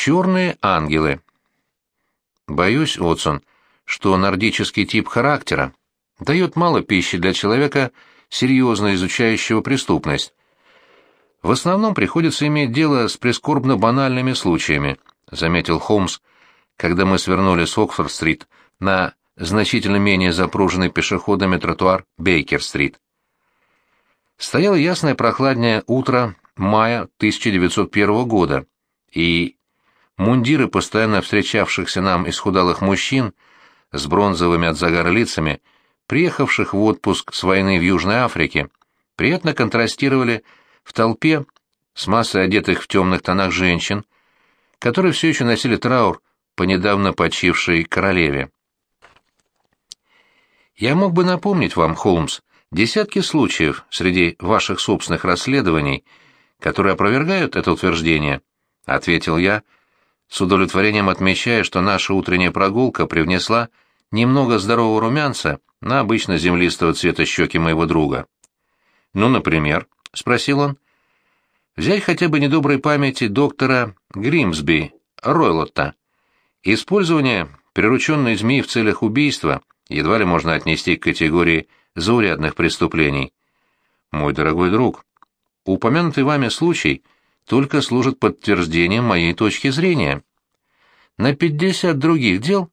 Черные ангелы. Боюсь, Отсон, что нордический тип характера дает мало пищи для человека, серьезно изучающего преступность. В основном приходится иметь дело с прискорбно банальными случаями, заметил Холмс, когда мы свернули с Оксфорд-стрит на значительно менее запруженный пешеходами тротуар Бейкер-стрит. Стояло ясное прохладное утро мая 1901 года, и Мундиры постоянно встречавшихся нам исхудалых мужчин с бронзовыми от загара лицами, приехавших в отпуск с войны в Южной Африке, приятно контрастировали в толпе с массой одетых в темных тонах женщин, которые все еще носили траур по недавно почившей королеве. Я мог бы напомнить вам, Холмс, десятки случаев среди ваших собственных расследований, которые опровергают это утверждение, — ответил я, — с удовлетворением отмечая, что наша утренняя прогулка привнесла немного здорового румянца на обычно землистого цвета щеки моего друга. «Ну, например?» — спросил он. «Взять хотя бы недоброй памяти доктора Гримсби, Ройлотта. Использование прирученной змеи в целях убийства едва ли можно отнести к категории заурядных преступлений. Мой дорогой друг, упомянутый вами случай — только служит подтверждением моей точки зрения. На 50 других дел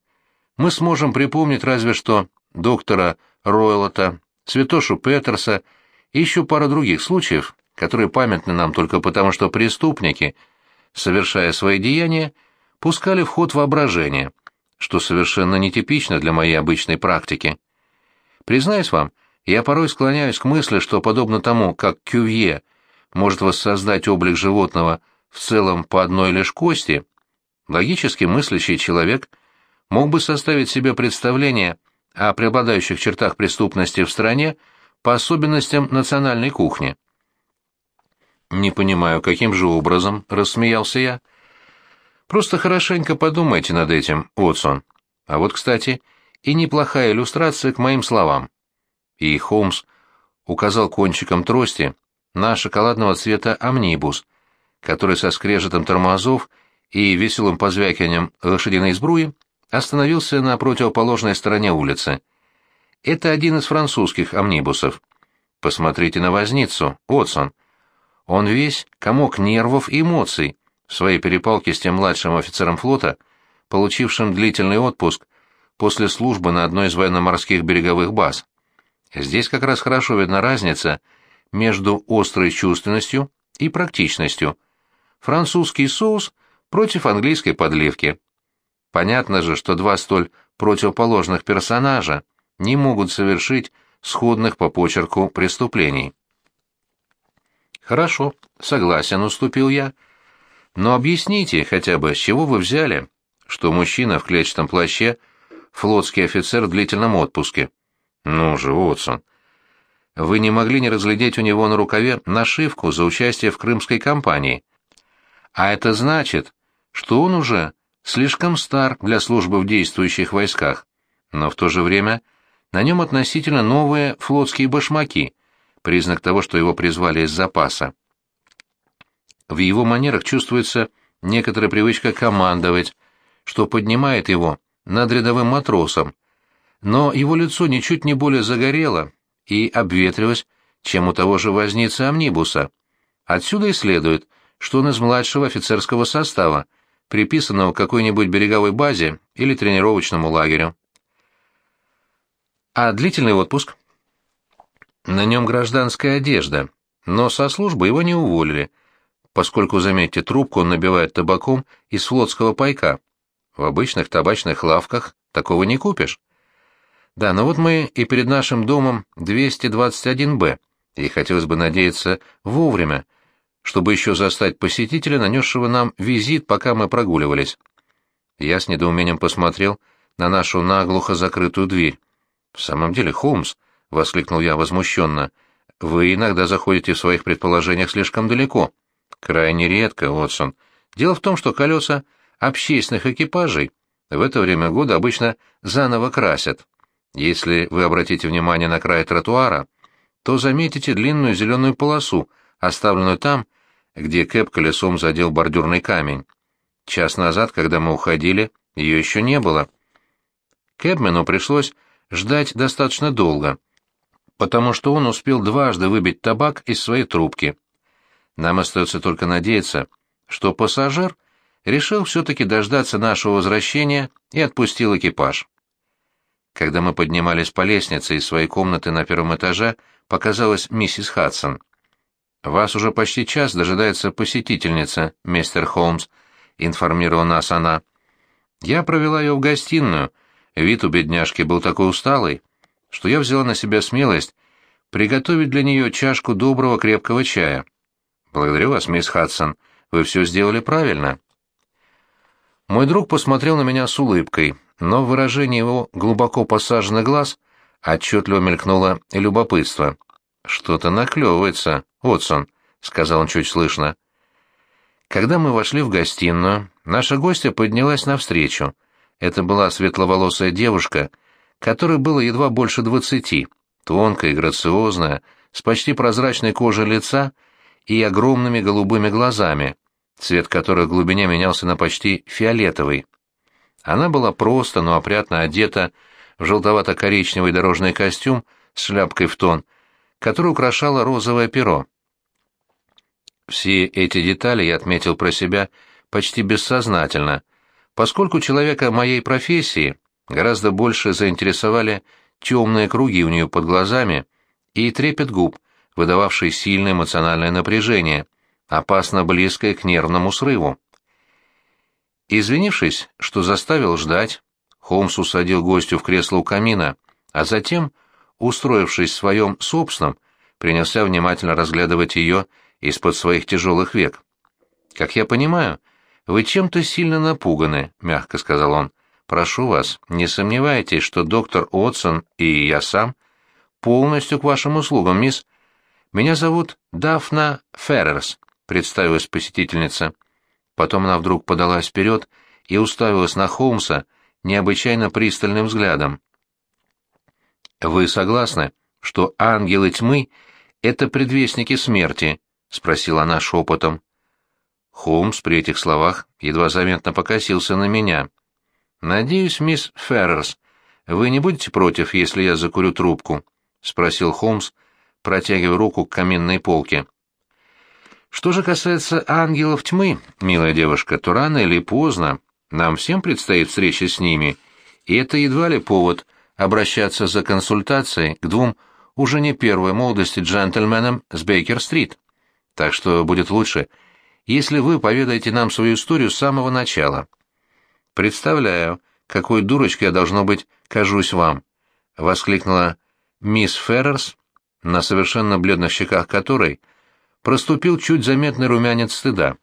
мы сможем припомнить разве что доктора Ройлота, Святошу Петерса и еще пару других случаев, которые памятны нам только потому, что преступники, совершая свои деяния, пускали в ход воображение, что совершенно нетипично для моей обычной практики. Признаюсь вам, я порой склоняюсь к мысли, что подобно тому, как Кювье – может воссоздать облик животного в целом по одной лишь кости, логически мыслящий человек мог бы составить себе представление о преобладающих чертах преступности в стране по особенностям национальной кухни. «Не понимаю, каким же образом?» — рассмеялся я. «Просто хорошенько подумайте над этим, Отсон. А вот, кстати, и неплохая иллюстрация к моим словам». И Холмс указал кончиком трости на шоколадного цвета амнибус, который со скрежетом тормозов и веселым позвякиванием лошадиной сбруи остановился на противоположной стороне улицы. Это один из французских амнибусов. Посмотрите на возницу, Отсон. Он весь комок нервов и эмоций в своей перепалке с тем младшим офицером флота, получившим длительный отпуск после службы на одной из военно-морских береговых баз. Здесь как раз хорошо видна разница — между острой чувственностью и практичностью. Французский соус против английской подливки. Понятно же, что два столь противоположных персонажа не могут совершить сходных по почерку преступлений. «Хорошо, согласен», — уступил я. «Но объясните хотя бы, с чего вы взяли, что мужчина в клетчатом плаще — флотский офицер в длительном отпуске?» «Ну же, Уотсон, вы не могли не разглядеть у него на рукаве нашивку за участие в крымской кампании. А это значит, что он уже слишком стар для службы в действующих войсках, но в то же время на нем относительно новые флотские башмаки, признак того, что его призвали из запаса. В его манерах чувствуется некоторая привычка командовать, что поднимает его над рядовым матросом, но его лицо ничуть не более загорело, и обветрилась, чем у того же возницы амнибуса. Отсюда и следует, что он из младшего офицерского состава, приписанного к какой-нибудь береговой базе или тренировочному лагерю. А длительный отпуск? На нем гражданская одежда, но со службы его не уволили, поскольку, заметьте, трубку он набивает табаком из флотского пайка. В обычных табачных лавках такого не купишь. Да, но вот мы и перед нашим домом 221-Б, и хотелось бы надеяться вовремя, чтобы еще застать посетителя, нанесшего нам визит, пока мы прогуливались. Я с недоумением посмотрел на нашу наглухо закрытую дверь. «В самом деле, Холмс», — воскликнул я возмущенно, — «вы иногда заходите в своих предположениях слишком далеко». «Крайне редко, Уотсон. Дело в том, что колеса общественных экипажей в это время года обычно заново красят. Если вы обратите внимание на край тротуара, то заметите длинную зеленую полосу, оставленную там, где Кэп колесом задел бордюрный камень. Час назад, когда мы уходили, ее еще не было. Кэбмену пришлось ждать достаточно долго, потому что он успел дважды выбить табак из своей трубки. Нам остается только надеяться, что пассажир решил все-таки дождаться нашего возвращения и отпустил экипаж. Когда мы поднимались по лестнице из своей комнаты на первом этаже, показалась миссис Хадсон. «Вас уже почти час дожидается посетительница, мистер Холмс», — информировала нас она. Я провела ее в гостиную. Вид у бедняжки был такой усталый, что я взяла на себя смелость приготовить для нее чашку доброго крепкого чая. «Благодарю вас, мисс Хадсон. Вы все сделали правильно». Мой друг посмотрел на меня с улыбкой, но в выражении его глубоко посаженных глаз отчетливо мелькнуло любопытство. «Что-то наклевывается, Отсон», — сказал он чуть слышно. Когда мы вошли в гостиную, наша гостья поднялась навстречу. Это была светловолосая девушка, которой было едва больше двадцати, тонкая и грациозная, с почти прозрачной кожей лица и огромными голубыми глазами, цвет которых в глубине менялся на почти фиолетовый. Она была просто, но опрятно одета в желтовато-коричневый дорожный костюм с шляпкой в тон, который украшало розовое перо. Все эти детали я отметил про себя почти бессознательно, поскольку человека моей профессии гораздо больше заинтересовали темные круги у нее под глазами и трепет губ, выдававший сильное эмоциональное напряжение, опасно близкое к нервному срыву. Извинившись, что заставил ждать, Холмс усадил гостю в кресло у камина, а затем, устроившись в своем собственном, принялся внимательно разглядывать ее из-под своих тяжелых век. «Как я понимаю, вы чем-то сильно напуганы», — мягко сказал он. «Прошу вас, не сомневайтесь, что доктор Отсон и я сам полностью к вашим услугам, мисс. Меня зовут Дафна Феррерс», — представилась посетительница. Потом она вдруг подалась вперед и уставилась на Холмса необычайно пристальным взглядом. «Вы согласны, что ангелы тьмы — это предвестники смерти?» — спросила она шепотом. Холмс при этих словах едва заметно покосился на меня. «Надеюсь, мисс Феррерс, вы не будете против, если я закурю трубку?» — спросил Холмс, протягивая руку к каминной полке. «Что же касается ангелов тьмы, милая девушка, то рано или поздно нам всем предстоит встреча с ними, и это едва ли повод обращаться за консультацией к двум уже не первой молодости джентльменам с Бейкер-стрит. Так что будет лучше, если вы поведаете нам свою историю с самого начала. Представляю, какой дурочкой я, должно быть, кажусь вам, — воскликнула мисс Феррерс, на совершенно бледных щеках которой проступил чуть заметный румянец стыда.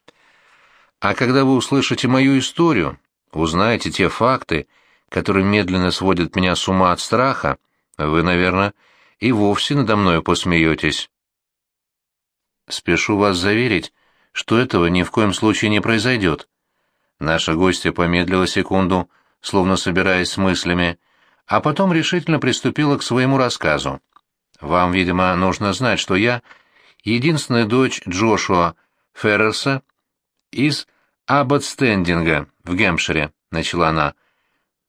А когда вы услышите мою историю, узнаете те факты, которые медленно сводят меня с ума от страха, вы, наверное, и вовсе надо мною посмеетесь. Спешу вас заверить, что этого ни в коем случае не произойдет. Наша гостья помедлила секунду, словно собираясь с мыслями, а потом решительно приступила к своему рассказу. Вам, видимо, нужно знать, что я единственная дочь Джошуа Феррерса из Абботстендинга в Гэмпшире, начала она.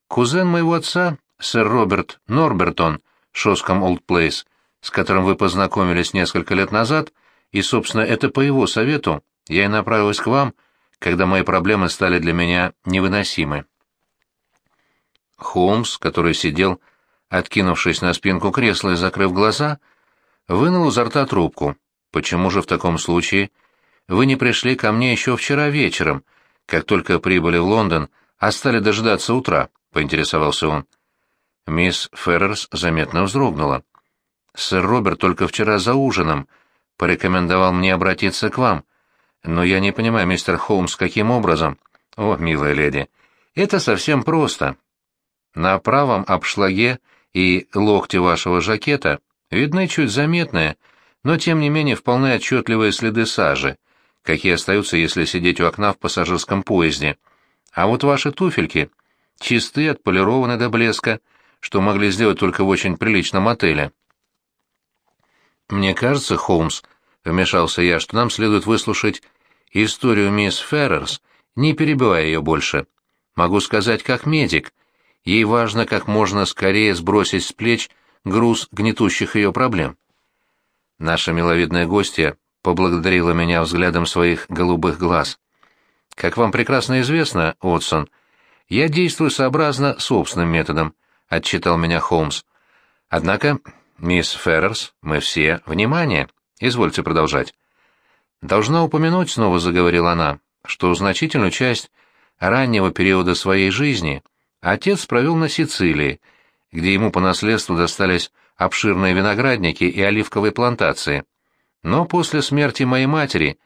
Кузен моего отца, сэр Роберт Норбертон, Шоском Олд Плейс, с которым вы познакомились несколько лет назад, и, собственно, это по его совету я и направилась к вам, когда мои проблемы стали для меня невыносимы. Холмс, который сидел, откинувшись на спинку кресла и закрыв глаза, вынул изо рта трубку. «Почему же в таком случае вы не пришли ко мне еще вчера вечером, как только прибыли в Лондон, а стали дожидаться утра?» — поинтересовался он. Мисс Феррерс заметно вздрогнула. «Сэр Роберт только вчера за ужином порекомендовал мне обратиться к вам. Но я не понимаю, мистер Холмс, каким образом? О, милая леди, это совсем просто. На правом обшлаге и локте вашего жакета видны чуть заметные, но тем не менее вполне отчетливые следы сажи, какие остаются, если сидеть у окна в пассажирском поезде. А вот ваши туфельки чисты, отполированы до блеска, что могли сделать только в очень приличном отеле. «Мне кажется, Холмс», — вмешался я, — «что нам следует выслушать историю мисс Феррерс не перебивая ее больше. Могу сказать, как медик. Ей важно как можно скорее сбросить с плеч груз гнетущих ее проблем. Наша миловидная гостья поблагодарила меня взглядом своих голубых глаз. «Как вам прекрасно известно, Отсон, я действую сообразно собственным методом», — отчитал меня Холмс. «Однако, мисс Феррерс, мы все... Внимание! Извольте продолжать». «Должна упомянуть», — снова заговорила она, — «что значительную часть раннего периода своей жизни отец провел на Сицилии, где ему по наследству достались обширные виноградники и оливковые плантации. Но после смерти моей матери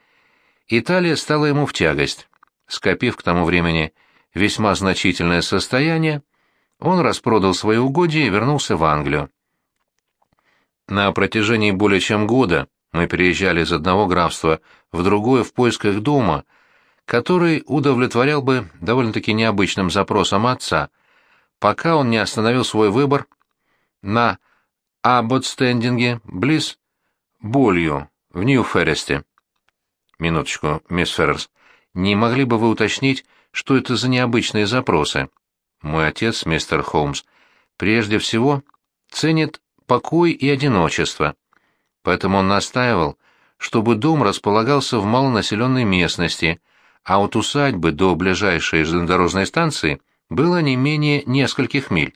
Италия стала ему в тягость. Скопив к тому времени весьма значительное состояние, он распродал свои угодья и вернулся в Англию. На протяжении более чем года мы переезжали из одного графства в другое в поисках дома, который удовлетворял бы довольно-таки необычным запросам отца, пока он не остановил свой выбор на Абботстендинге, близ Болью, в Нью-Ферресте. Минуточку, мисс Феррерс, не могли бы вы уточнить, что это за необычные запросы? Мой отец, мистер Холмс, прежде всего ценит покой и одиночество. Поэтому он настаивал, чтобы дом располагался в малонаселенной местности, а от усадьбы до ближайшей железнодорожной станции было не менее нескольких миль.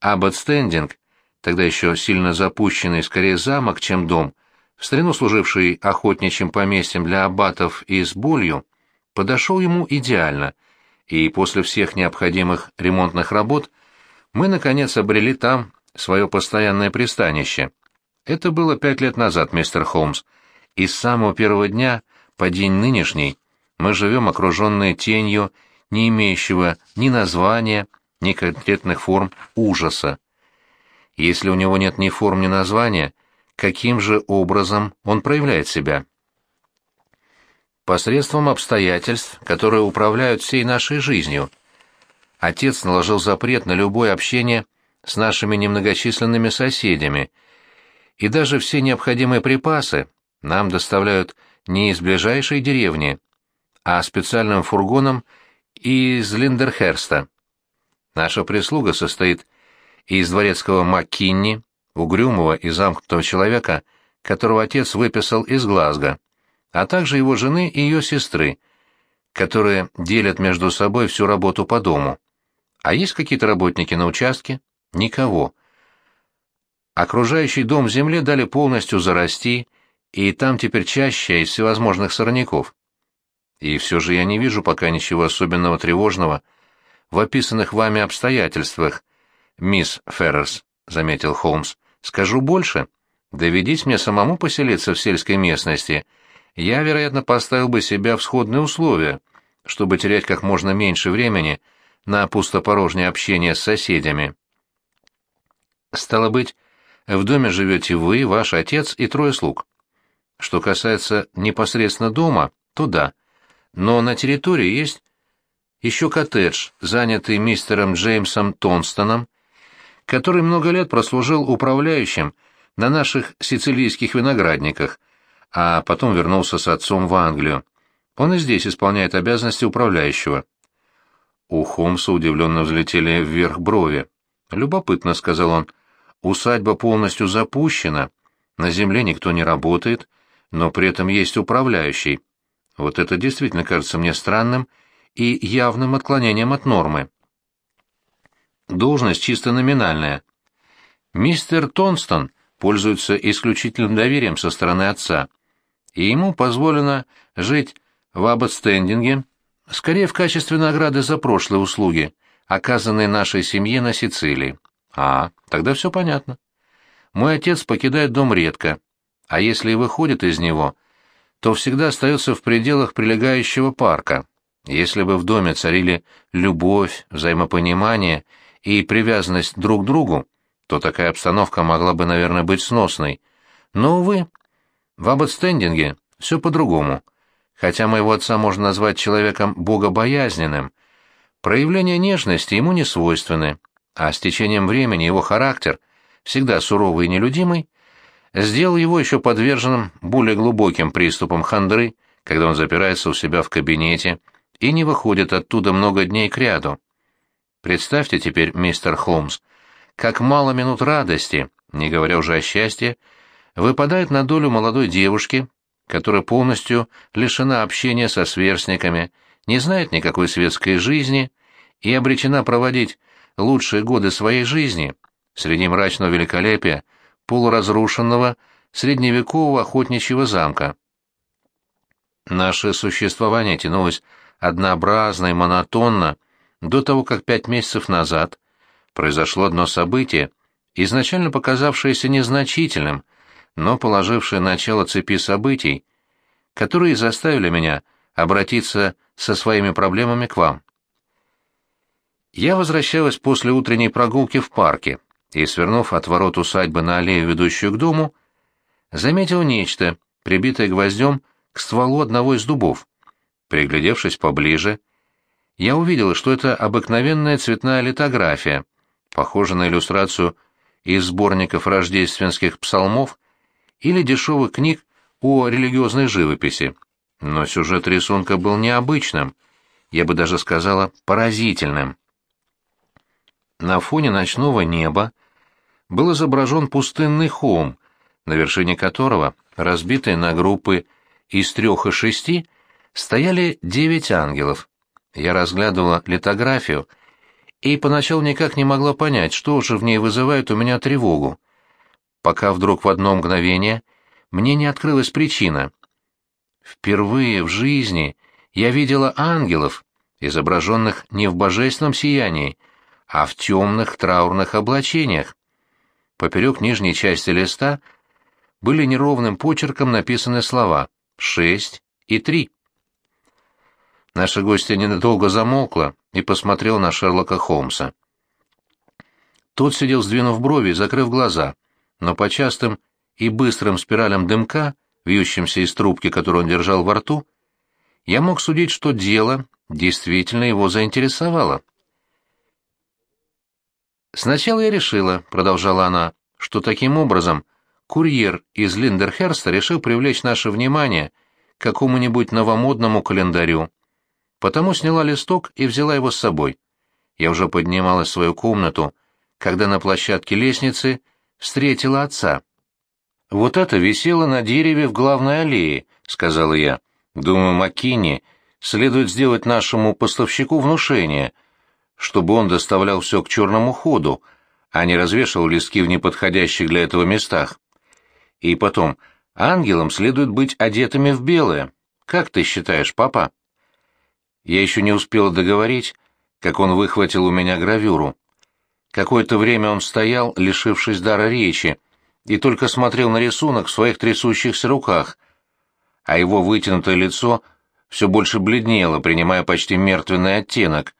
Аббот Стендинг, тогда еще сильно запущенный скорее замок, чем дом, в старину служивший охотничьим поместьем для аббатов и с болью, подошел ему идеально, и после всех необходимых ремонтных работ мы, наконец, обрели там свое постоянное пристанище. Это было пять лет назад, мистер Холмс, и с самого первого дня по день нынешний мы живем окруженные тенью, не имеющего ни названия, ни конкретных форм ужаса. Если у него нет ни форм, ни названия, каким же образом он проявляет себя? Посредством обстоятельств, которые управляют всей нашей жизнью. Отец наложил запрет на любое общение с нашими немногочисленными соседями, и даже все необходимые припасы нам доставляют не из ближайшей деревни, а специальным фургоном из Линдерхерста. Наша прислуга состоит из дворецкого Маккинни, угрюмого и замкнутого человека, которого отец выписал из Глазго, а также его жены и ее сестры, которые делят между собой всю работу по дому. А есть какие-то работники на участке? Никого. Окружающий дом земле дали полностью зарасти, и там теперь чаще из всевозможных сорняков. И все же я не вижу пока ничего особенного тревожного в описанных вами обстоятельствах, мисс Феррерс, — заметил Холмс. Скажу больше. Доведись мне самому поселиться в сельской местности, я, вероятно, поставил бы себя в сходные условия, чтобы терять как можно меньше времени на пустопорожнее общение с соседями. Стало быть, в доме живете вы, ваш отец и трое слуг. Что касается непосредственно дома, то да. Но на территории есть еще коттедж, занятый мистером Джеймсом Тонстоном, который много лет прослужил управляющим на наших сицилийских виноградниках, а потом вернулся с отцом в Англию. Он и здесь исполняет обязанности управляющего. У Холмса удивленно взлетели вверх брови. «Любопытно», — сказал он, — «усадьба полностью запущена, на земле никто не работает, но при этом есть управляющий. Вот это действительно кажется мне странным и явным отклонением от нормы. Должность чисто номинальная. Мистер Тонстон пользуется исключительным доверием со стороны отца, и ему позволено жить в Абботстендинге, скорее в качестве награды за прошлые услуги, оказанные нашей семье на Сицилии. А, тогда все понятно. Мой отец покидает дом редко, а если и выходит из него, то всегда остается в пределах прилегающего парка. Если бы в доме царили любовь, взаимопонимание и привязанность друг к другу, то такая обстановка могла бы, наверное, быть сносной. Но, увы, в Абботстендинге все по-другому. Хотя моего отца можно назвать человеком богобоязненным, проявления нежности ему не свойственны, а с течением времени его характер, всегда суровый и нелюдимый, сделал его еще подверженным более глубоким приступам хандры, когда он запирается у себя в кабинете и не выходит оттуда много дней кряду. Представьте теперь, мистер Холмс, как мало минут радости, не говоря уже о счастье, выпадает на долю молодой девушки, которая полностью лишена общения со сверстниками, не знает никакой светской жизни и обречена проводить лучшие годы своей жизни среди мрачного великолепия полуразрушенного средневекового охотничьего замка. Наше существование тянулось однообразно и монотонно до того, как пять месяцев назад произошло одно событие, изначально показавшееся незначительным, но положившее начало цепи событий, которые заставили меня обратиться со своими проблемами к вам. Я возвращалась после утренней прогулки в парке и, свернув от ворот усадьбы на аллею, ведущую к дому, заметил нечто, прибитое гвоздем к стволу одного из дубов. Приглядевшись поближе, я увидела, что это обыкновенная цветная литография, похожая на иллюстрацию из сборников рождественских псалмов или дешевых книг о религиозной живописи. Но сюжет рисунка был необычным, я бы даже сказала, поразительным. На фоне ночного неба был изображен пустынный холм, на вершине которого, разбитые на группы из трех и шести, стояли девять ангелов. Я разглядывала литографию и поначалу никак не могла понять, что же в ней вызывает у меня тревогу, пока вдруг в одно мгновение мне не открылась причина. Впервые в жизни я видела ангелов, изображенных не в божественном сиянии, а в темных траурных облачениях. Поперек нижней части листа были неровным почерком написаны слова «шесть» и «три». Наша гостья ненадолго замолкла и посмотрел на Шерлока Холмса. Тот сидел, сдвинув брови закрыв глаза, но по частым и быстрым спиралям дымка, вьющимся из трубки, которую он держал во рту, я мог судить, что дело действительно его заинтересовало. «Сначала я решила», — продолжала она, — «что таким образом курьер из Линдерхерста решил привлечь наше внимание к какому-нибудь новомодному календарю. Потому сняла листок и взяла его с собой. Я уже поднималась в свою комнату, когда на площадке лестницы встретила отца. «Вот это висело на дереве в главной аллее», — сказала я. «Думаю, Маккини следует сделать нашему поставщику внушение, чтобы он доставлял все к черному ходу, а не развешивал листки в неподходящих для этого местах. И потом, ангелам следует быть одетыми в белое. Как ты считаешь, папа?» Я еще не успела договорить, как он выхватил у меня гравюру. Какое-то время он стоял, лишившись дара речи, и только смотрел на рисунок в своих трясущихся руках, а его вытянутое лицо все больше бледнело, принимая почти мертвенный оттенок.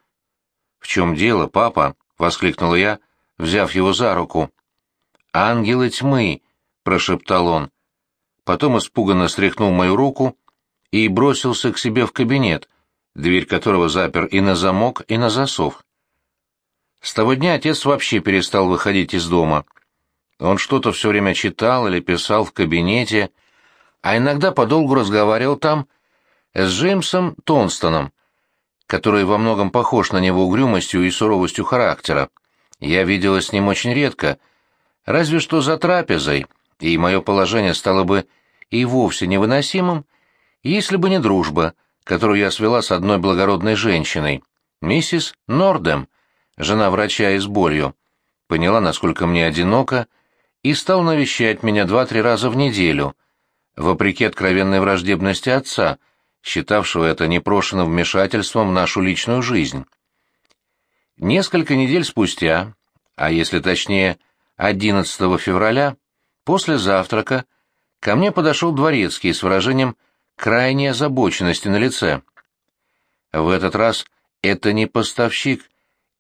«В чем дело, папа?» — воскликнул я, взяв его за руку. «Ангелы тьмы!» — прошептал он. Потом испуганно стряхнул мою руку и бросился к себе в кабинет, дверь которого запер и на замок, и на засов. С того дня отец вообще перестал выходить из дома. Он что-то все время читал или писал в кабинете, а иногда подолгу разговаривал там с Джеймсом Тонстоном, который во многом похож на него угрюмостью и суровостью характера. Я видела с ним очень редко, разве что за трапезой — и мое положение стало бы и вовсе невыносимым, если бы не дружба, которую я свела с одной благородной женщиной, миссис Нордем, жена врача из болью, поняла, насколько мне одиноко, и стал навещать меня два-три раза в неделю, вопреки откровенной враждебности отца, считавшего это непрошенным вмешательством в нашу личную жизнь. Несколько недель спустя, а если точнее 11 февраля, После завтрака ко мне подошел дворецкий с выражением крайней озабоченности на лице. «В этот раз это не поставщик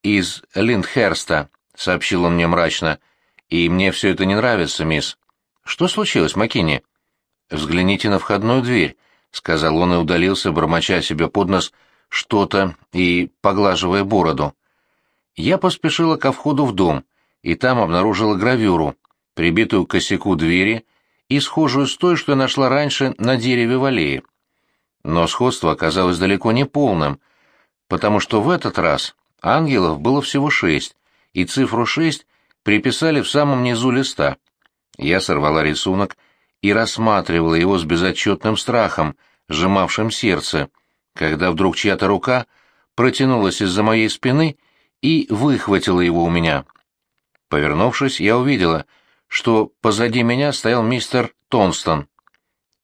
из Линдхерста», — сообщил он мне мрачно, — «и мне все это не нравится, мисс». «Что случилось, Маккини?» «Взгляните на входную дверь», — сказал он и удалился, бормоча себе под нос что-то и поглаживая бороду. Я поспешила ко входу в дом, и там обнаружила гравюру, прибитую к косяку двери и схожую с той, что я нашла раньше на дереве в аллее. Но сходство оказалось далеко не полным, потому что в этот раз ангелов было всего шесть, и цифру шесть приписали в самом низу листа. Я сорвала рисунок и рассматривала его с безотчетным страхом, сжимавшим сердце, когда вдруг чья-то рука протянулась из-за моей спины и выхватила его у меня. Повернувшись, я увидела, что позади меня стоял мистер Тонстон.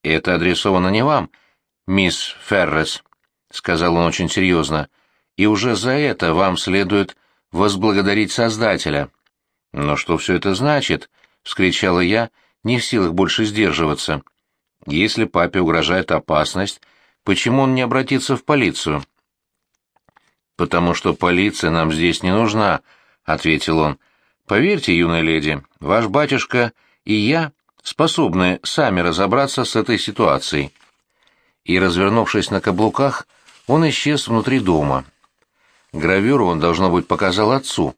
«Это адресовано не вам, мисс Феррес», — сказал он очень серьезно, — «и уже за это вам следует возблагодарить Создателя». «Но что все это значит?» — вскричала я, не в силах больше сдерживаться. «Если папе угрожает опасность, почему он не обратится в полицию?» «Потому что полиция нам здесь не нужна», — ответил он. «Поверьте, юная леди, ваш батюшка и я способны сами разобраться с этой ситуацией». И, развернувшись на каблуках, он исчез внутри дома. Гравюру он, должно быть, показал отцу,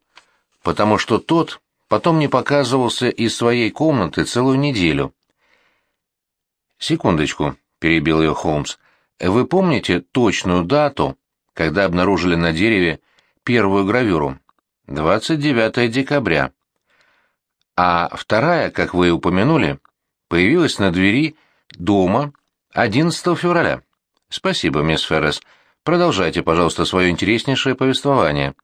потому что тот потом не показывался из своей комнаты целую неделю. «Секундочку», — перебил ее Холмс, — «вы помните точную дату, когда обнаружили на дереве первую гравюру. 29 декабря. А вторая, как вы упомянули, появилась на двери дома 11 февраля. Спасибо, мисс Феррес. Продолжайте, пожалуйста, свое интереснейшее повествование.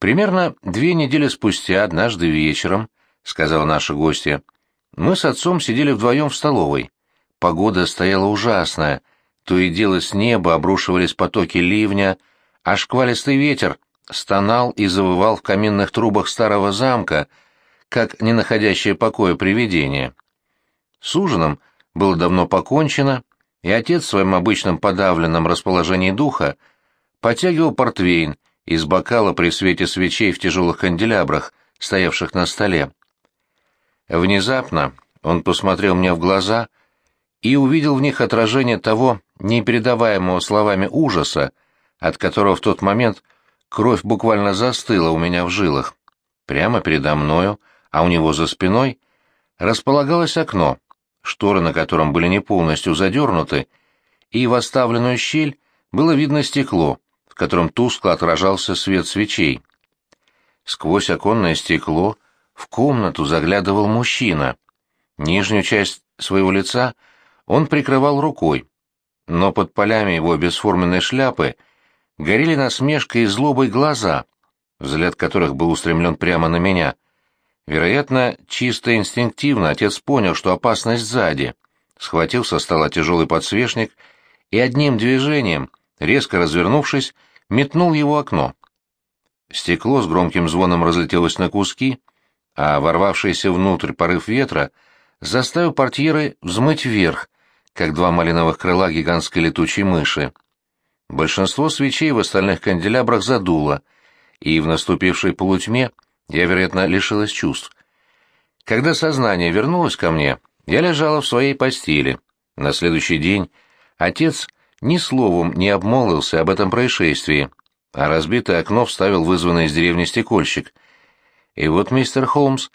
Примерно две недели спустя, однажды вечером, — сказала наша гостья, — мы с отцом сидели вдвоем в столовой. Погода стояла ужасная, то и дело с неба обрушивались потоки ливня, а шквалистый ветер стонал и завывал в каминных трубах старого замка, как не находящее покоя привидение. С ужином было давно покончено, и отец в своем обычном подавленном расположении духа потягивал портвейн из бокала при свете свечей в тяжелых канделябрах, стоявших на столе. Внезапно он посмотрел мне в глаза и увидел в них отражение того непередаваемого словами ужаса, от которого в тот момент кровь буквально застыла у меня в жилах. Прямо передо мною, а у него за спиной, располагалось окно, шторы на котором были не полностью задернуты, и в оставленную щель было видно стекло, в котором тускло отражался свет свечей. Сквозь оконное стекло в комнату заглядывал мужчина. Нижнюю часть своего лица он прикрывал рукой, но под полями его бесформенной шляпы горели насмешкой и злобой глаза, взгляд которых был устремлен прямо на меня. Вероятно, чисто инстинктивно отец понял, что опасность сзади. Схватил со стола тяжелый подсвечник и одним движением, резко развернувшись, метнул его окно. Стекло с громким звоном разлетелось на куски, а ворвавшийся внутрь порыв ветра заставил портьеры взмыть вверх, как два малиновых крыла гигантской летучей мыши. Большинство свечей в остальных канделябрах задуло, и в наступившей полутьме я, вероятно, лишилась чувств. Когда сознание вернулось ко мне, я лежала в своей постели. На следующий день отец ни словом не обмолвился об этом происшествии, а разбитое окно вставил вызванный из деревни стекольщик. И вот, мистер Холмс,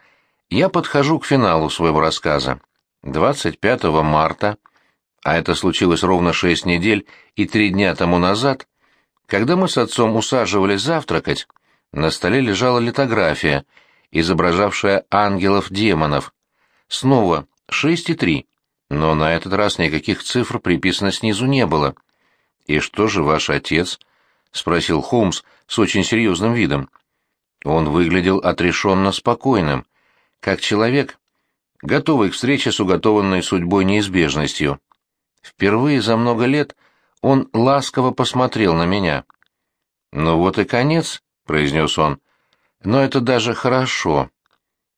я подхожу к финалу своего рассказа. 25 марта а это случилось ровно шесть недель и три дня тому назад, когда мы с отцом усаживались завтракать, на столе лежала литография, изображавшая ангелов-демонов. Снова шесть и три, но на этот раз никаких цифр приписано снизу не было. «И что же ваш отец?» — спросил Холмс с очень серьезным видом. Он выглядел отрешенно спокойным, как человек, готовый к встрече с уготованной судьбой неизбежностью. Впервые за много лет он ласково посмотрел на меня. «Ну вот и конец», — произнес он. «Но это даже хорошо».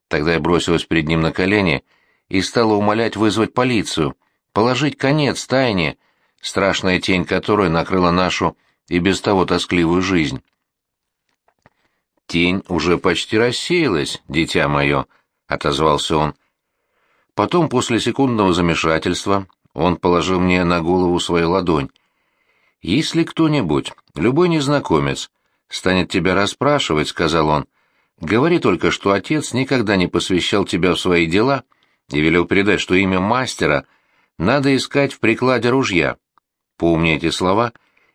Тогда я бросилась перед ним на колени и стала умолять вызвать полицию, положить конец тайне, страшная тень которой накрыла нашу и без того тоскливую жизнь. «Тень уже почти рассеялась, дитя мое», — отозвался он. Потом, после секундного замешательства, он положил мне на голову свою ладонь. «Если кто-нибудь, любой незнакомец, станет тебя расспрашивать, — сказал он, — говори только, что отец никогда не посвящал тебя в свои дела и велел передать, что имя мастера надо искать в прикладе ружья. Поумни эти слова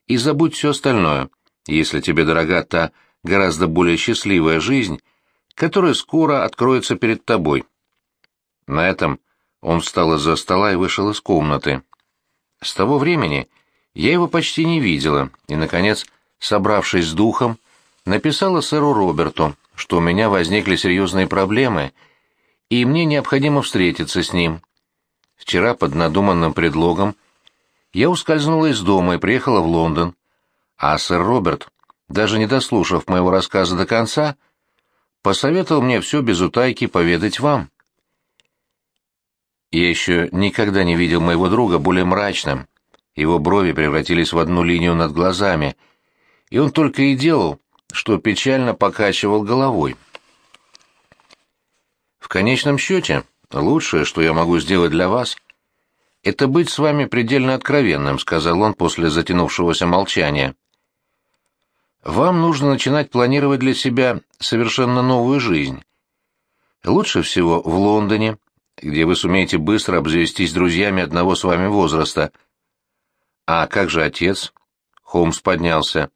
и забудь все остальное, если тебе дорога та гораздо более счастливая жизнь, которая скоро откроется перед тобой. На этом он встал из-за стола и вышел из комнаты. С того времени я его почти не видела, и, наконец, собравшись с духом, написала сэру Роберту, что у меня возникли серьезные проблемы, и мне необходимо встретиться с ним. Вчера под надуманным предлогом я ускользнула из дома и приехала в Лондон, а сэр Роберт, даже не дослушав моего рассказа до конца, посоветовал мне все без утайки поведать вам. Я еще никогда не видел моего друга более мрачным. Его брови превратились в одну линию над глазами, и он только и делал, что печально покачивал головой. В конечном счете, лучшее, что я могу сделать для вас, это быть с вами предельно откровенным, сказал он после затянувшегося молчания. Вам нужно начинать планировать для себя совершенно новую жизнь. Лучше всего в Лондоне, где вы сумеете быстро обзавестись друзьями одного с вами возраста. А как же отец? Холмс поднялся.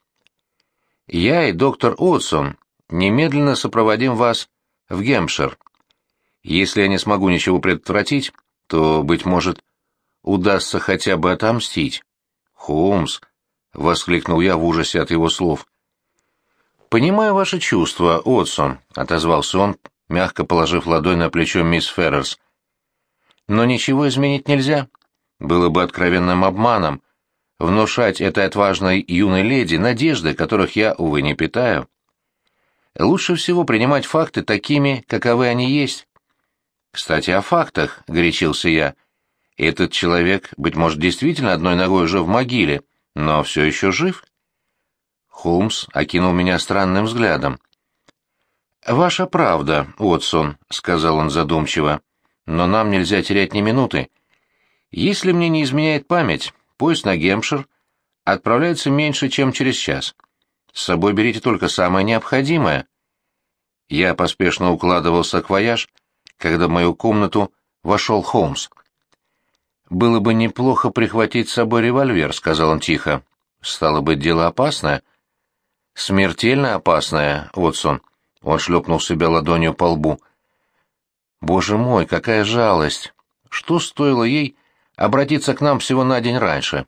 Я и доктор Отсон немедленно сопроводим вас в Гемпшир. Если я не смогу ничего предотвратить, то, быть может, удастся хотя бы отомстить. Холмс, — воскликнул я в ужасе от его слов. «Понимаю ваши чувства, Отсон», — отозвался он, мягко положив ладонь на плечо мисс Феррерс. «Но ничего изменить нельзя. Было бы откровенным обманом внушать этой отважной юной леди надежды, которых я, увы, не питаю. Лучше всего принимать факты такими, каковы они есть. Кстати, о фактах, — горячился я. Этот человек, быть может, действительно одной ногой уже в могиле, но все еще жив. Холмс окинул меня странным взглядом. «Ваша правда, Уотсон», — сказал он задумчиво, — «но нам нельзя терять ни минуты. Если мне не изменяет память, Поезд на Гемпшир отправляется меньше, чем через час. С собой берите только самое необходимое. Я поспешно укладывал саквояж, когда в мою комнату вошел Холмс. «Было бы неплохо прихватить с собой револьвер», — сказал он тихо. «Стало быть, дело опасное». «Смертельно опасное, Отсон», — он шлепнул себя ладонью по лбу. «Боже мой, какая жалость! Что стоило ей обратиться к нам всего на день раньше.